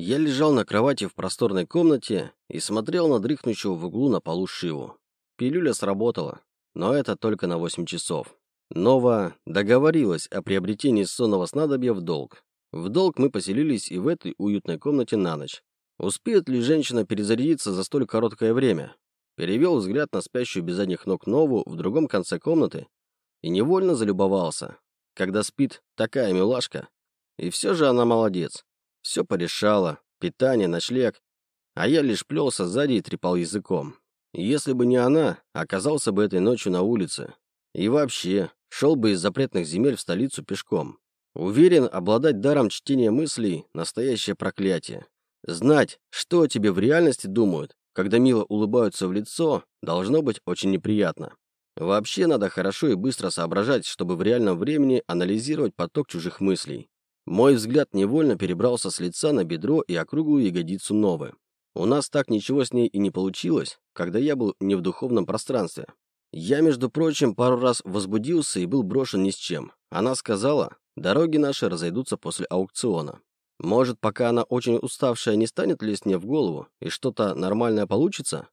Я лежал на кровати в просторной комнате и смотрел на дрыхнущего в углу на полу Шиву. Пилюля сработала, но это только на 8 часов. Нова договорилась о приобретении сонного снадобья в долг. В долг мы поселились и в этой уютной комнате на ночь. Успеет ли женщина перезарядиться за столь короткое время? Перевел взгляд на спящую без задних ног Нову в другом конце комнаты и невольно залюбовался. Когда спит такая милашка. И все же она молодец. Все порешала. Питание, ночлег. А я лишь плелся сзади и трепал языком. Если бы не она, оказался бы этой ночью на улице. И вообще, шел бы из запретных земель в столицу пешком. Уверен, обладать даром чтения мыслей – настоящее проклятие. Знать, что о тебе в реальности думают, когда мило улыбаются в лицо, должно быть очень неприятно. Вообще надо хорошо и быстро соображать, чтобы в реальном времени анализировать поток чужих мыслей. Мой взгляд невольно перебрался с лица на бедро и округлую ягодицу Новы. У нас так ничего с ней и не получилось, когда я был не в духовном пространстве. Я, между прочим, пару раз возбудился и был брошен ни с чем. Она сказала, дороги наши разойдутся после аукциона. Может, пока она очень уставшая, не станет лезть мне в голову, и что-то нормальное получится?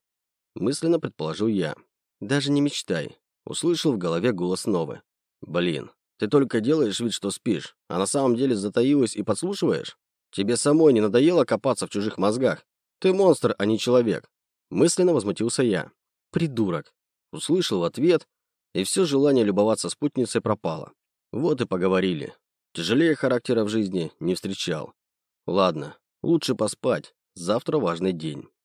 Мысленно предположил я. «Даже не мечтай», — услышал в голове голос Новы. «Блин, ты только делаешь вид, что спишь, а на самом деле затаилась и подслушиваешь? Тебе самой не надоело копаться в чужих мозгах? Ты монстр, а не человек». Мысленно возмутился я. «Придурок», — услышал ответ, и все желание любоваться спутницей пропало. Вот и поговорили. Тяжелее характера в жизни не встречал. Ладно, лучше поспать. Завтра важный день.